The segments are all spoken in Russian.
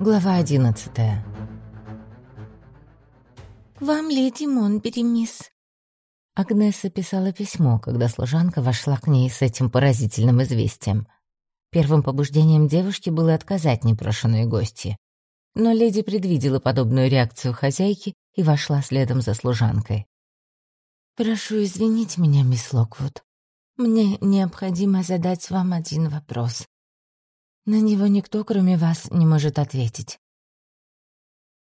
Глава одиннадцатая. «Вам, леди Монбери, мисс». Агнеса писала письмо, когда служанка вошла к ней с этим поразительным известием. Первым побуждением девушки было отказать непрошенной гости. Но леди предвидела подобную реакцию хозяйки и вошла следом за служанкой. «Прошу извинить меня, мисс Локвуд. Мне необходимо задать вам один вопрос. На него никто, кроме вас, не может ответить.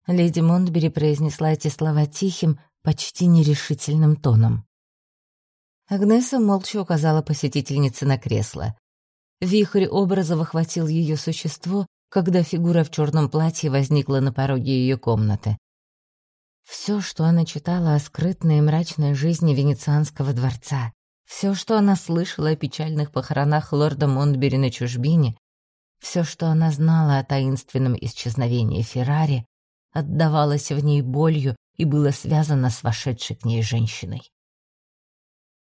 Леди Монтбери произнесла эти слова тихим, почти нерешительным тоном. Агнеса молча указала посетительнице на кресло. Вихрь образа охватил ее существо, когда фигура в черном платье возникла на пороге ее комнаты. Все, что она читала о скрытной и мрачной жизни венецианского дворца, все, что она слышала о печальных похоронах лорда Монтбери на чужбине, все, что она знала о таинственном исчезновении Феррари, отдавалось в ней болью и было связано с вошедшей к ней женщиной.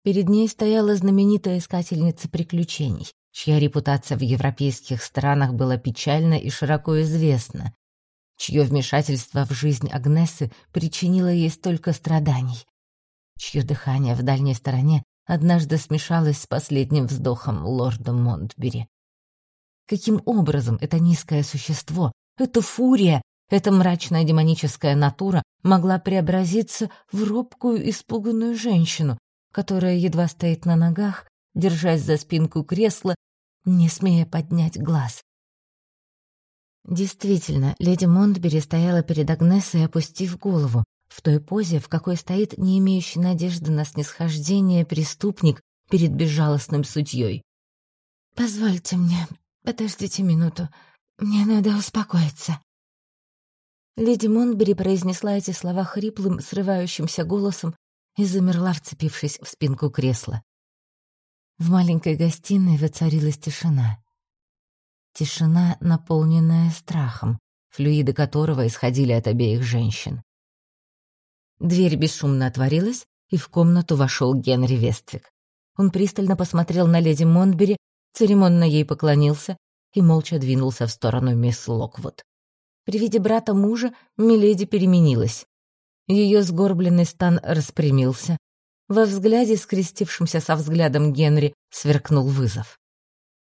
Перед ней стояла знаменитая искательница приключений, чья репутация в европейских странах была печальна и широко известна, чье вмешательство в жизнь Агнесы причинило ей столько страданий, чье дыхание в дальней стороне однажды смешалось с последним вздохом лорда Монтбери. Каким образом это низкое существо, эта фурия, эта мрачная демоническая натура могла преобразиться в робкую, испуганную женщину, которая едва стоит на ногах, держась за спинку кресла, не смея поднять глаз. Действительно, леди Монтбери стояла перед Агнесой, опустив голову, в той позе, в какой стоит не имеющий надежды на снисхождение преступник перед безжалостным судьей. «Позвольте мне «Подождите минуту. Мне надо успокоиться». Леди Монбери произнесла эти слова хриплым, срывающимся голосом и замерла, вцепившись в спинку кресла. В маленькой гостиной воцарилась тишина. Тишина, наполненная страхом, флюиды которого исходили от обеих женщин. Дверь бесшумно отворилась, и в комнату вошел Генри Вествик. Он пристально посмотрел на леди Монбери, церемонно ей поклонился и молча двинулся в сторону мисс Локвуд. При виде брата мужа Миледи переменилась. Ее сгорбленный стан распрямился. Во взгляде, скрестившемся со взглядом Генри, сверкнул вызов.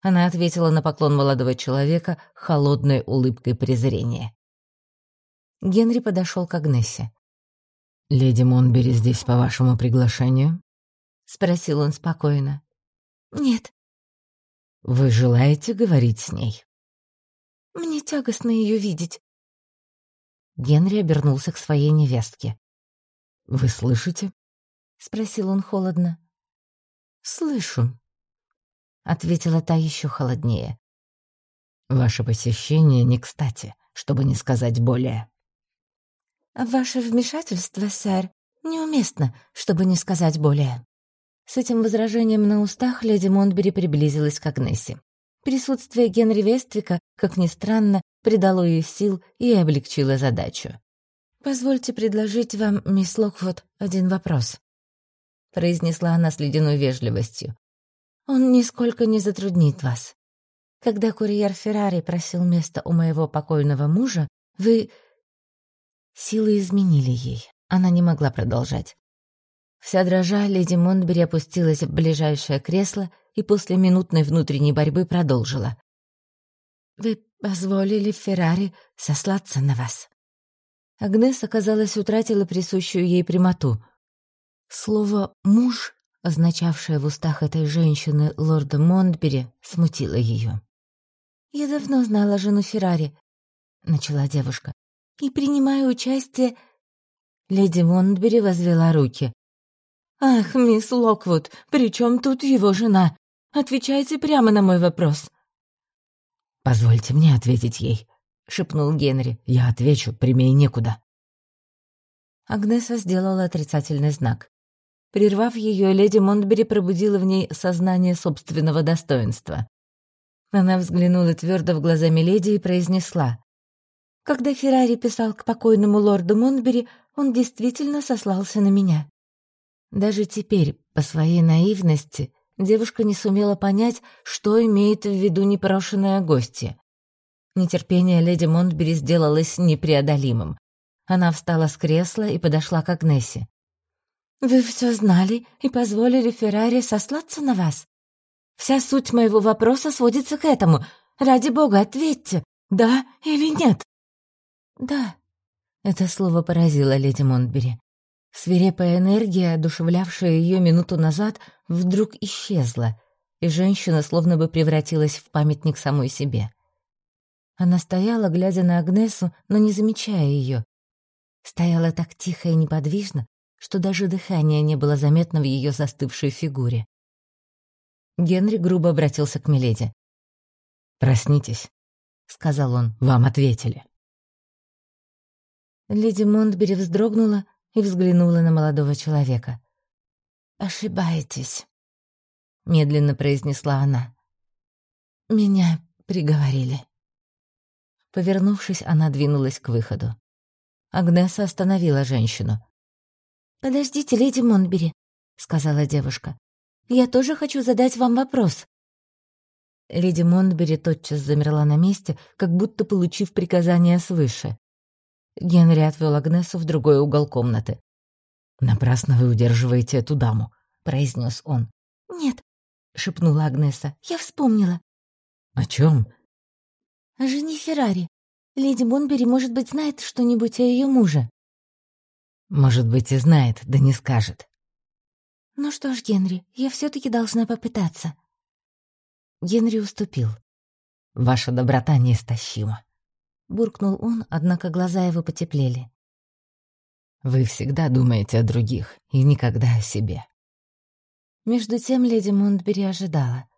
Она ответила на поклон молодого человека холодной улыбкой презрения. Генри подошел к Агнессе. «Леди Монбери здесь по вашему приглашению?» — спросил он спокойно. «Нет», вы желаете говорить с ней? Мне тягостно ее видеть. Генри обернулся к своей невестке. Вы слышите? спросил он холодно. Слышу, ответила та еще холоднее. Ваше посещение не кстати, чтобы не сказать более. Ваше вмешательство, сэр, неуместно, чтобы не сказать более. С этим возражением на устах леди Монтбери приблизилась к Агнессе. Присутствие Генри Вествика, как ни странно, придало ей сил и облегчило задачу. «Позвольте предложить вам, мисс Локвуд, один вопрос», — произнесла она с ледяной вежливостью. «Он нисколько не затруднит вас. Когда курьер Феррари просил место у моего покойного мужа, вы...» Силы изменили ей. Она не могла продолжать. Вся дрожа, леди Монтбери опустилась в ближайшее кресло и после минутной внутренней борьбы продолжила. «Вы позволили Феррари сослаться на вас». Агнес, оказалось, утратила присущую ей прямоту. Слово «муж», означавшее в устах этой женщины лорда Монтбери, смутило ее. «Я давно знала жену Феррари», — начала девушка, — «и принимаю участие...» Леди Монтбери возвела руки. «Ах, мисс Локвуд, при чем тут его жена? Отвечайте прямо на мой вопрос». «Позвольте мне ответить ей», — шепнул Генри. «Я отвечу, прямей некуда». Агнеса сделала отрицательный знак. Прервав ее, леди Монтбери пробудила в ней сознание собственного достоинства. Она взглянула твердо в глаза Миледи и произнесла. «Когда Феррари писал к покойному лорду Монтбери, он действительно сослался на меня. Даже теперь, по своей наивности, девушка не сумела понять, что имеет в виду непрошенная гостья. Нетерпение леди Монтбери сделалось непреодолимым. Она встала с кресла и подошла к Агнессе. «Вы все знали и позволили Феррари сослаться на вас? Вся суть моего вопроса сводится к этому. Ради бога, ответьте, да или нет?» «Да», — это слово поразило леди Монтбери. Свирепая энергия, одушевлявшая ее минуту назад, вдруг исчезла, и женщина словно бы превратилась в памятник самой себе. Она стояла, глядя на Агнесу, но не замечая ее. Стояла так тихо и неподвижно, что даже дыхания не было заметно в ее застывшей фигуре. Генри грубо обратился к Миледи. «Проснитесь», — сказал он, — «вам ответили». Леди Монтбери вздрогнула и взглянула на молодого человека. «Ошибаетесь», — медленно произнесла она. «Меня приговорили». Повернувшись, она двинулась к выходу. Агнеса остановила женщину. «Подождите, леди Монбери», — сказала девушка. «Я тоже хочу задать вам вопрос». Леди Монбери тотчас замерла на месте, как будто получив приказание свыше. Генри отвел Агнесу в другой угол комнаты. «Напрасно вы удерживаете эту даму», — произнес он. «Нет», — шепнула Агнеса, — «я вспомнила». «О чем? «О жене Феррари. Леди Бонбери, может быть, знает что-нибудь о ее муже». «Может быть, и знает, да не скажет». «Ну что ж, Генри, я все таки должна попытаться». Генри уступил. «Ваша доброта неистощима», — буркнул он, однако глаза его потеплели. «Вы всегда думаете о других и никогда о себе». Между тем леди Монтбери ожидала.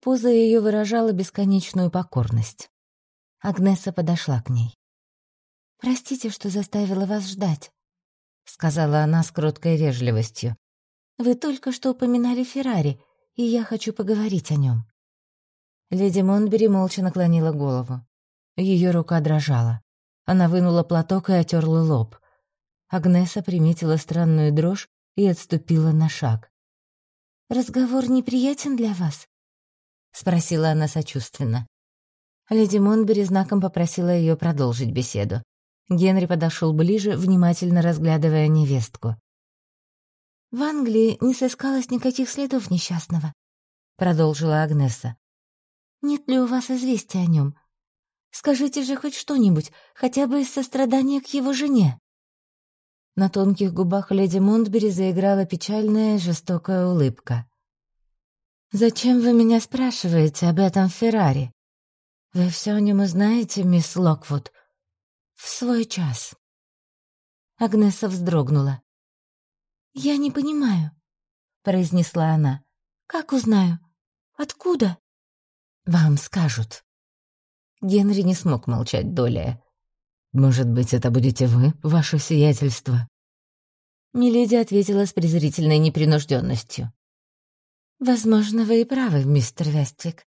Поза ее выражала бесконечную покорность. Агнеса подошла к ней. «Простите, что заставила вас ждать», — сказала она с кроткой вежливостью. «Вы только что упоминали Феррари, и я хочу поговорить о нем». Леди Монбери молча наклонила голову. Ее рука дрожала. Она вынула платок и отерла лоб. Агнеса приметила странную дрожь и отступила на шаг. «Разговор неприятен для вас?» — спросила она сочувственно. Леди Монбери знаком попросила ее продолжить беседу. Генри подошел ближе, внимательно разглядывая невестку. «В Англии не сыскалось никаких следов несчастного», — продолжила Агнеса. «Нет ли у вас известия о нем? Скажите же хоть что-нибудь, хотя бы из сострадания к его жене». На тонких губах леди Монтбери заиграла печальная, жестокая улыбка. «Зачем вы меня спрашиваете об этом Феррари? Вы все о нем узнаете, мисс Локвуд, в свой час». Агнеса вздрогнула. «Я не понимаю», — произнесла она. «Как узнаю? Откуда?» «Вам скажут». Генри не смог молчать долее. «Может быть, это будете вы, ваше сиятельство?» Миледи ответила с презрительной непринужденностью. «Возможно, вы и правы, мистер Вествик.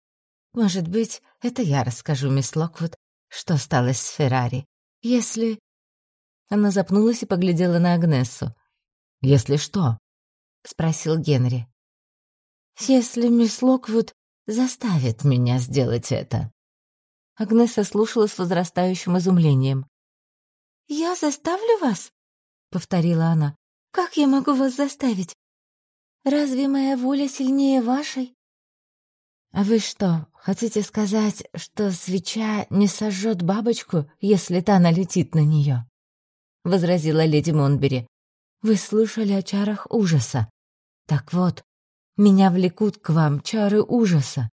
Может быть, это я расскажу мисс Локвуд, что стало с Феррари, если...» Она запнулась и поглядела на Агнессу. «Если что?» — спросил Генри. «Если мисс Локвуд заставит меня сделать это». Агнеса слушала с возрастающим изумлением. «Я заставлю вас?» — повторила она. «Как я могу вас заставить? Разве моя воля сильнее вашей?» «А вы что, хотите сказать, что свеча не сожжет бабочку, если та налетит на нее?» — возразила леди Монбери. «Вы слышали о чарах ужаса. Так вот, меня влекут к вам чары ужаса.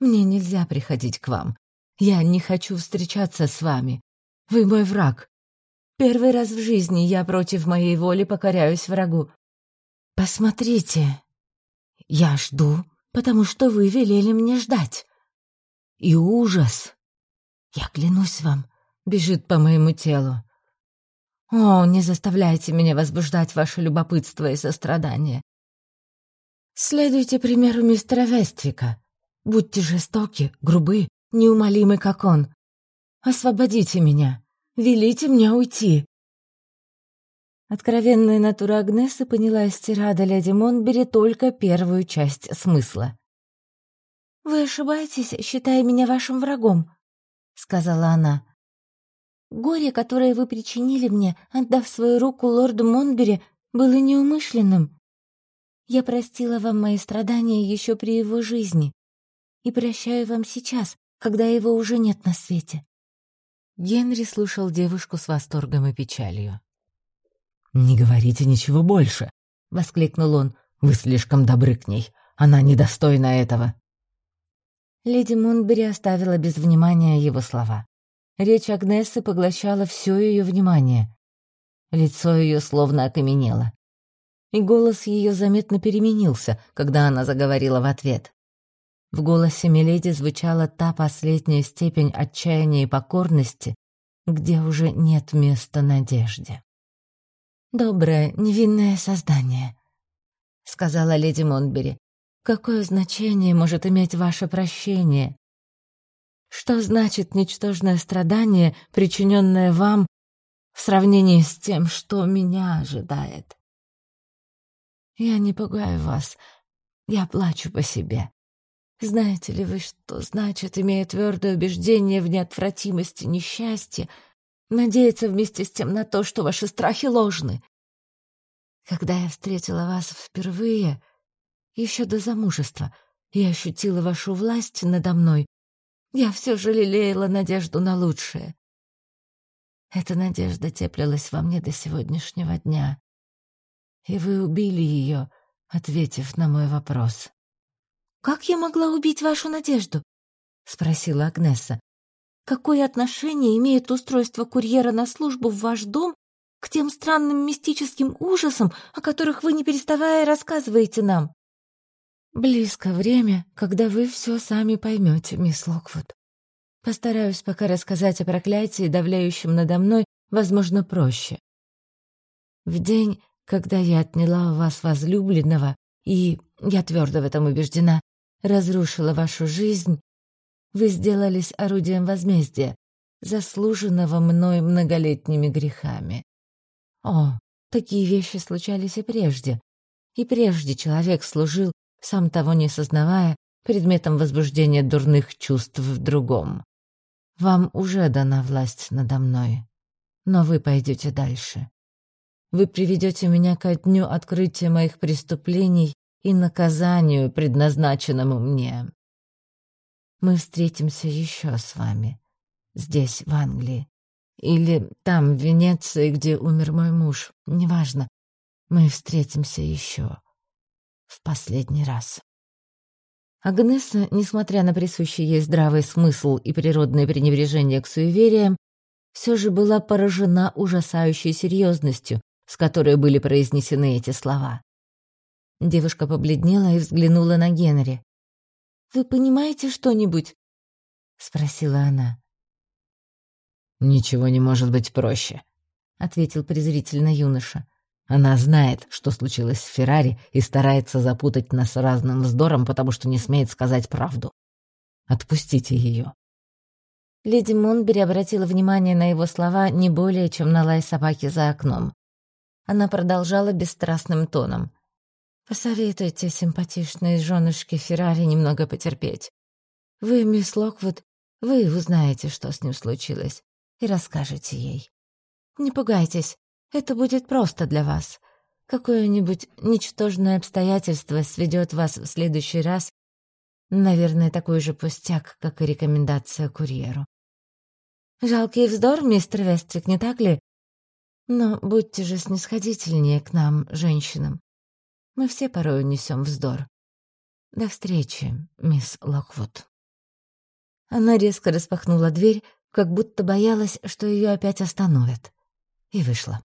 Мне нельзя приходить к вам. Я не хочу встречаться с вами. Вы мой враг. Первый раз в жизни я против моей воли покоряюсь врагу. Посмотрите. Я жду, потому что вы велели мне ждать. И ужас, я клянусь вам, бежит по моему телу. О, не заставляйте меня возбуждать ваше любопытство и сострадание. Следуйте примеру мистера Вествика. Будьте жестоки, грубы, неумолимы, как он. Освободите меня. Велите мне уйти!» Откровенная натура Агнесы поняла из тирада леди Монбери только первую часть смысла. «Вы ошибаетесь, считая меня вашим врагом», — сказала она. «Горе, которое вы причинили мне, отдав свою руку лорду Монбери, было неумышленным. Я простила вам мои страдания еще при его жизни и прощаю вам сейчас, когда его уже нет на свете». Генри слушал девушку с восторгом и печалью. «Не говорите ничего больше», — воскликнул он. «Вы слишком добры к ней. Она недостойна этого». Леди Мунбери оставила без внимания его слова. Речь Агнессы поглощала все ее внимание. Лицо ее словно окаменело и голос ее заметно переменился, когда она заговорила в ответ. В голосе Миледи звучала та последняя степень отчаяния и покорности, где уже нет места надежде. «Доброе, невинное создание», — сказала леди Монбери. «Какое значение может иметь ваше прощение? Что значит ничтожное страдание, причиненное вам, в сравнении с тем, что меня ожидает?» Я не пугаю вас. Я плачу по себе. Знаете ли вы, что значит, имея твердое убеждение в неотвратимости несчастья, надеяться вместе с тем на то, что ваши страхи ложны? Когда я встретила вас впервые, еще до замужества, и ощутила вашу власть надо мной, я все же лелеяла надежду на лучшее. Эта надежда теплилась во мне до сегодняшнего дня и вы убили ее, ответив на мой вопрос. «Как я могла убить вашу надежду?» — спросила Агнеса. «Какое отношение имеет устройство курьера на службу в ваш дом к тем странным мистическим ужасам, о которых вы не переставая рассказываете нам?» «Близко время, когда вы все сами поймете, мисс Локвуд. Постараюсь пока рассказать о проклятии, давляющем надо мной, возможно, проще. В день, когда я отняла у вас возлюбленного и, я твердо в этом убеждена, разрушила вашу жизнь, вы сделались орудием возмездия, заслуженного мной многолетними грехами. О, такие вещи случались и прежде. И прежде человек служил, сам того не сознавая, предметом возбуждения дурных чувств в другом. Вам уже дана власть надо мной, но вы пойдете дальше. Вы приведете меня ко дню открытия моих преступлений и наказанию, предназначенному мне. Мы встретимся еще с вами, здесь, в Англии, или там, в Венеции, где умер мой муж, неважно. Мы встретимся еще. В последний раз. Агнеса, несмотря на присущий ей здравый смысл и природное пренебрежение к суевериям, все же была поражена ужасающей серьезностью, с которой были произнесены эти слова. Девушка побледнела и взглянула на Генри. «Вы понимаете что-нибудь?» — спросила она. «Ничего не может быть проще», — ответил презрительно юноша. «Она знает, что случилось с Феррари, и старается запутать нас разным вздором, потому что не смеет сказать правду. Отпустите ее». Леди Монбери обратила внимание на его слова не более, чем на лай собаки за окном. Она продолжала бесстрастным тоном. «Посоветуйте симпатичной женушке Феррари немного потерпеть. Вы, мисс Локвуд, вы узнаете, что с ним случилось, и расскажете ей. Не пугайтесь, это будет просто для вас. Какое-нибудь ничтожное обстоятельство сведет вас в следующий раз, наверное, такой же пустяк, как и рекомендация курьеру. Жалкий вздор, мистер Вестрик, не так ли? Но будьте же снисходительнее к нам, женщинам. Мы все порой несем вздор. До встречи, мисс Локвуд. Она резко распахнула дверь, как будто боялась, что ее опять остановят, и вышла.